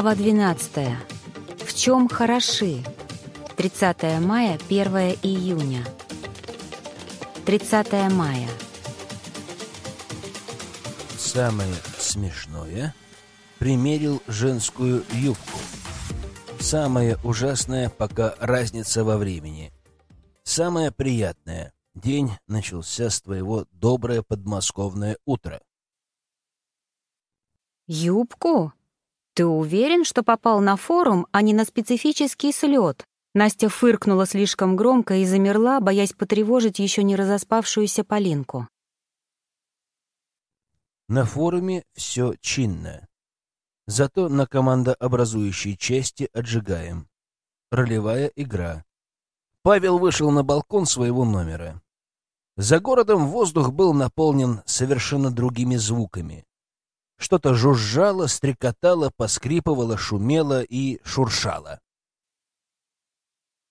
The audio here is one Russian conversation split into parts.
Глава 12. В чем хороши? 30 мая, 1 июня. 30 мая. Самое смешное — примерил женскую юбку. Самое ужасное — пока разница во времени. Самое приятное — день начался с твоего доброе подмосковное утро. Юбку? Ты уверен, что попал на форум, а не на специфический слет? Настя фыркнула слишком громко и замерла, боясь потревожить еще не разоспавшуюся Полинку. На форуме все чинно. Зато на командообразующей части отжигаем. Ролевая игра. Павел вышел на балкон своего номера. За городом воздух был наполнен совершенно другими звуками. Что-то жужжало, стрекотало, поскрипывало, шумело и шуршало.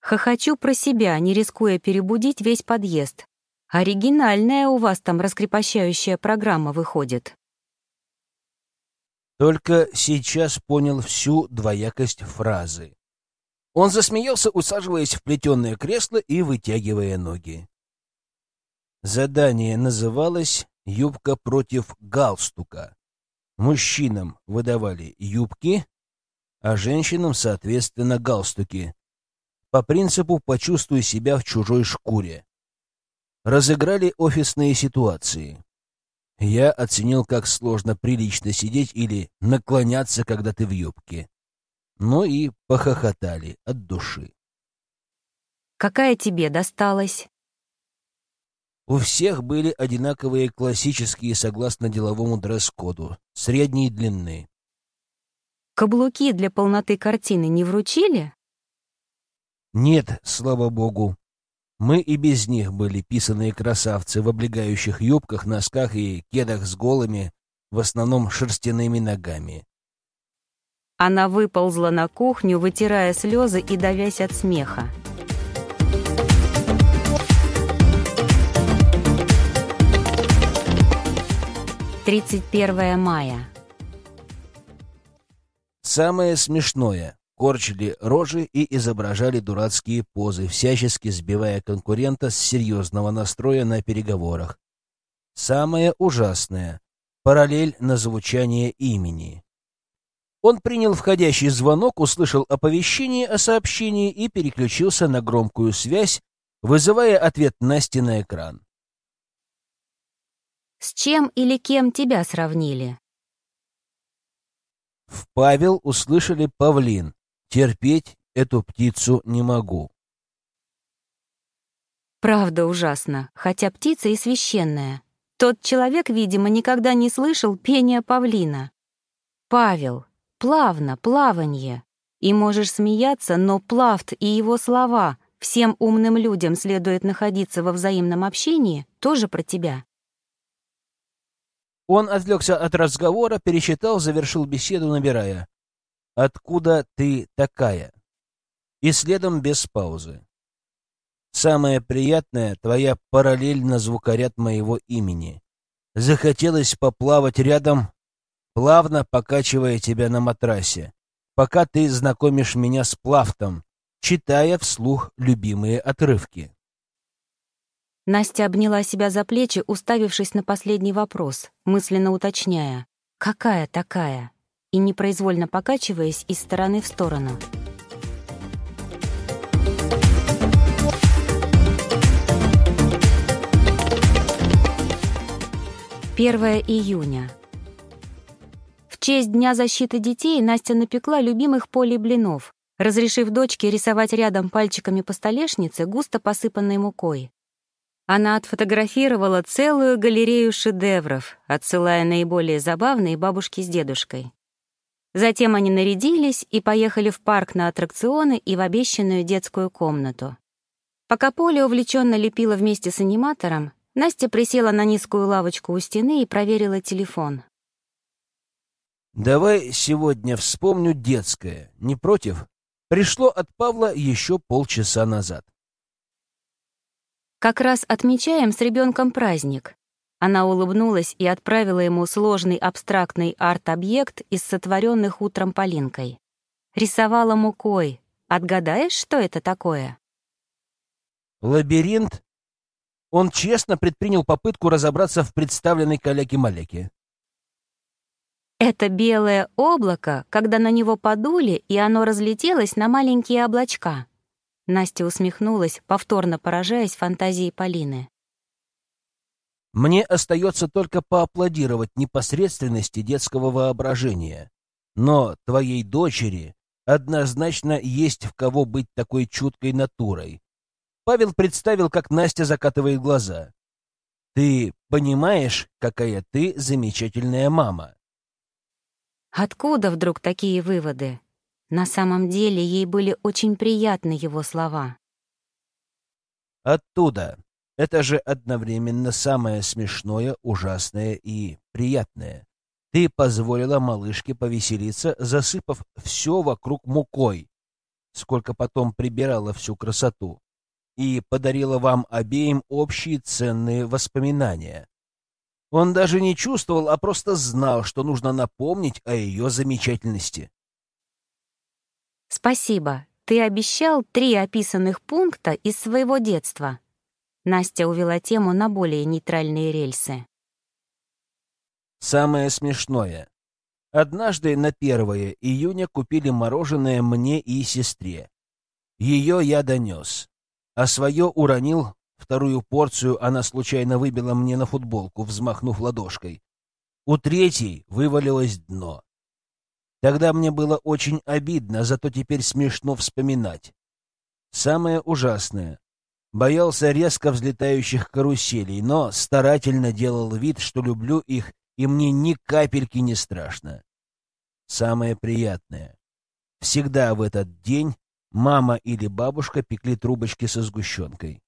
Хохочу про себя, не рискуя перебудить весь подъезд. Оригинальная у вас там раскрепощающая программа выходит. Только сейчас понял всю двоякость фразы. Он засмеялся, усаживаясь в плетеное кресло и вытягивая ноги. Задание называлось «Юбка против галстука». Мужчинам выдавали юбки, а женщинам, соответственно, галстуки. По принципу «почувствуй себя в чужой шкуре». Разыграли офисные ситуации. Я оценил, как сложно прилично сидеть или наклоняться, когда ты в юбке. Ну и похохотали от души. Какая тебе досталась? У всех были одинаковые классические, согласно деловому дресс-коду, средней длины. Каблуки для полноты картины не вручили? Нет, слава богу. Мы и без них были писаные красавцы в облегающих юбках, носках и кедах с голыми, в основном шерстяными ногами. Она выползла на кухню, вытирая слезы и давясь от смеха. 31 мая. Самое смешное. Корчили рожи и изображали дурацкие позы, всячески сбивая конкурента с серьезного настроя на переговорах. Самое ужасное — параллель на звучание имени. Он принял входящий звонок, услышал оповещение о сообщении и переключился на громкую связь, вызывая ответ Насти на экран. С чем или кем тебя сравнили? В Павел услышали павлин. Терпеть эту птицу не могу. Правда ужасно, хотя птица и священная. Тот человек, видимо, никогда не слышал пения павлина. Павел, плавно, плаванье. И можешь смеяться, но Плавт и его слова «всем умным людям следует находиться во взаимном общении» тоже про тебя. Он отвлекся от разговора, пересчитал, завершил беседу, набирая. «Откуда ты такая?» И следом без паузы. «Самое приятное — твоя параллель на звукоряд моего имени. Захотелось поплавать рядом, плавно покачивая тебя на матрасе, пока ты знакомишь меня с Плавтом, читая вслух любимые отрывки». Настя обняла себя за плечи, уставившись на последний вопрос, мысленно уточняя «Какая такая?» и непроизвольно покачиваясь из стороны в сторону. Первое июня. В честь Дня защиты детей Настя напекла любимых полей блинов, разрешив дочке рисовать рядом пальчиками по столешнице, густо посыпанной мукой. Она отфотографировала целую галерею шедевров, отсылая наиболее забавные бабушки с дедушкой. Затем они нарядились и поехали в парк на аттракционы и в обещанную детскую комнату. Пока Поля увлеченно лепила вместе с аниматором, Настя присела на низкую лавочку у стены и проверила телефон. «Давай сегодня вспомню детское. Не против?» Пришло от Павла еще полчаса назад. Как раз отмечаем с ребенком праздник. Она улыбнулась и отправила ему сложный абстрактный арт-объект из сотворенных утром Полинкой. Рисовала мукой. Отгадаешь, что это такое? Лабиринт. Он честно предпринял попытку разобраться в представленной каляке-маляке. Это белое облако, когда на него подули, и оно разлетелось на маленькие облачка. Настя усмехнулась, повторно поражаясь фантазией Полины. Мне остается только поаплодировать непосредственности детского воображения. Но твоей дочери однозначно есть в кого быть такой чуткой натурой. Павел представил, как Настя закатывает глаза. Ты понимаешь, какая ты замечательная мама? Откуда вдруг такие выводы? На самом деле ей были очень приятны его слова. Оттуда. Это же одновременно самое смешное, ужасное и приятное. Ты позволила малышке повеселиться, засыпав все вокруг мукой, сколько потом прибирала всю красоту, и подарила вам обеим общие ценные воспоминания. Он даже не чувствовал, а просто знал, что нужно напомнить о ее замечательности. «Спасибо. Ты обещал три описанных пункта из своего детства». Настя увела тему на более нейтральные рельсы. Самое смешное. Однажды на 1 июня купили мороженое мне и сестре. Ее я донес, а свое уронил Вторую порцию она случайно выбила мне на футболку, взмахнув ладошкой. У третьей вывалилось дно. Тогда мне было очень обидно, зато теперь смешно вспоминать. Самое ужасное. Боялся резко взлетающих каруселей, но старательно делал вид, что люблю их, и мне ни капельки не страшно. Самое приятное. Всегда в этот день мама или бабушка пекли трубочки со сгущенкой.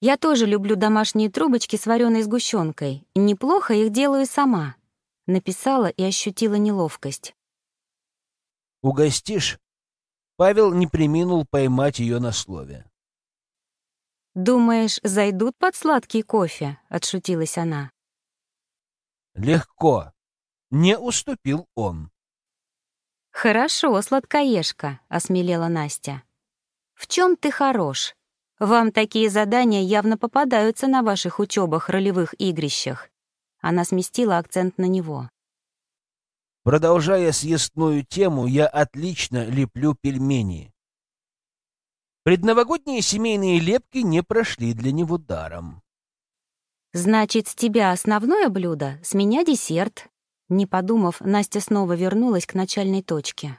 Я тоже люблю домашние трубочки с вареной сгущенкой. Неплохо их делаю сама. Написала и ощутила неловкость. «Угостишь?» Павел не приминул поймать ее на слове. «Думаешь, зайдут под сладкий кофе?» — отшутилась она. «Легко. Не уступил он». «Хорошо, сладкоежка», — осмелела Настя. «В чем ты хорош? Вам такие задания явно попадаются на ваших учебах ролевых игрищах. Она сместила акцент на него. Продолжая съестную тему, я отлично леплю пельмени. Предновогодние семейные лепки не прошли для него даром. «Значит, с тебя основное блюдо, с меня десерт». Не подумав, Настя снова вернулась к начальной точке.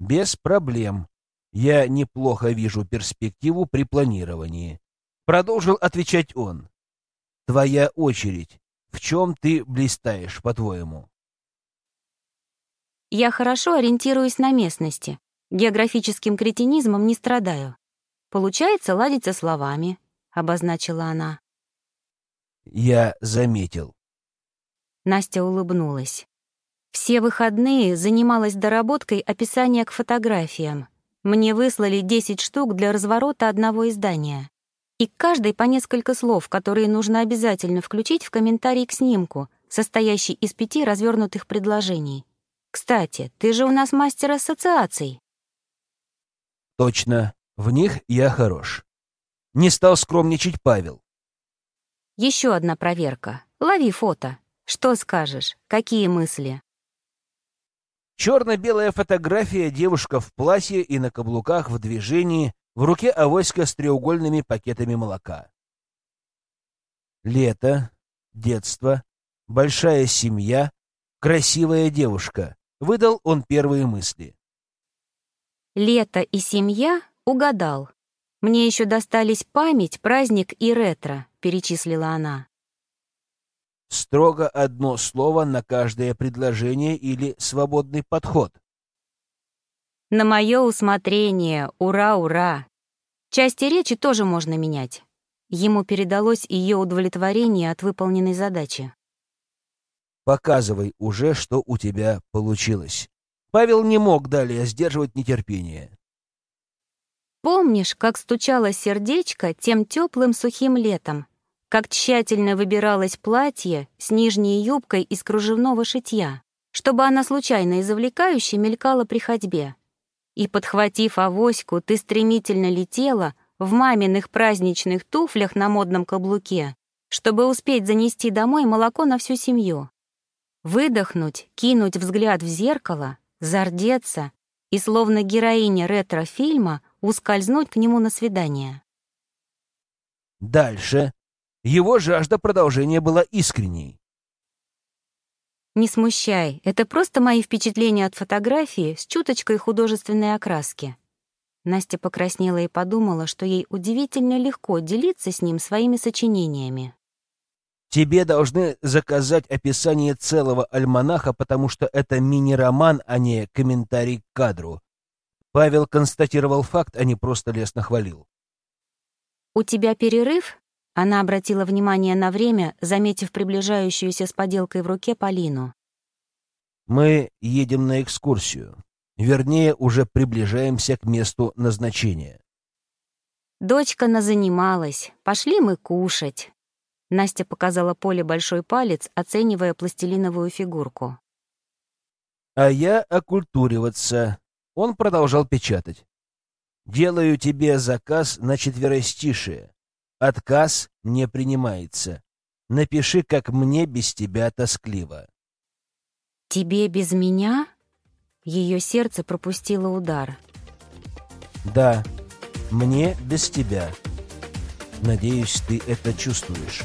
«Без проблем. Я неплохо вижу перспективу при планировании. Продолжил отвечать он. Твоя очередь. В чем ты блистаешь, по-твоему? Я хорошо ориентируюсь на местности. Географическим кретинизмом не страдаю. Получается ладить со словами, — обозначила она. Я заметил. Настя улыбнулась. Все выходные занималась доработкой описания к фотографиям, мне выслали 10 штук для разворота одного издания. И каждый по несколько слов, которые нужно обязательно включить в комментарий к снимку, состоящий из пяти развернутых предложений. Кстати, ты же у нас мастер ассоциаций. Точно, в них я хорош. Не стал скромничать Павел. Еще одна проверка. Лови фото. Что скажешь? Какие мысли? Черно-белая фотография, девушка в платье и на каблуках в движении, в руке авоська с треугольными пакетами молока. Лето, детство, большая семья, красивая девушка. Выдал он первые мысли. Лето и семья угадал. Мне еще достались память, праздник и ретро, перечислила она. Строго одно слово на каждое предложение или свободный подход. На мое усмотрение, ура, ура. Части речи тоже можно менять. Ему передалось ее удовлетворение от выполненной задачи. Показывай уже, что у тебя получилось. Павел не мог далее сдерживать нетерпение. Помнишь, как стучало сердечко тем теплым сухим летом, как тщательно выбиралось платье с нижней юбкой из кружевного шитья, чтобы она случайно и завлекающе мелькала при ходьбе. И, подхватив авоську, ты стремительно летела в маминых праздничных туфлях на модном каблуке, чтобы успеть занести домой молоко на всю семью. Выдохнуть, кинуть взгляд в зеркало, зардеться и, словно героиня ретро-фильма, ускользнуть к нему на свидание. Дальше его жажда продолжения была искренней. Не смущай, это просто мои впечатления от фотографии с чуточкой художественной окраски. Настя покраснела и подумала, что ей удивительно легко делиться с ним своими сочинениями. Тебе должны заказать описание целого альманаха, потому что это мини-роман, а не комментарий к кадру. Павел констатировал факт, а не просто лестно хвалил. «У тебя перерыв?» Она обратила внимание на время, заметив приближающуюся с поделкой в руке Полину. «Мы едем на экскурсию. Вернее, уже приближаемся к месту назначения». «Дочка назанималась. Пошли мы кушать». Настя показала Поле большой палец, оценивая пластилиновую фигурку. «А я окультуриваться». Он продолжал печатать. «Делаю тебе заказ на четверостишие. Отказ не принимается. Напиши, как мне без тебя тоскливо. Тебе без меня? Ее сердце пропустило удар. Да, мне без тебя. Надеюсь, ты это чувствуешь.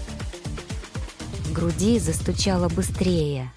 В груди застучало быстрее.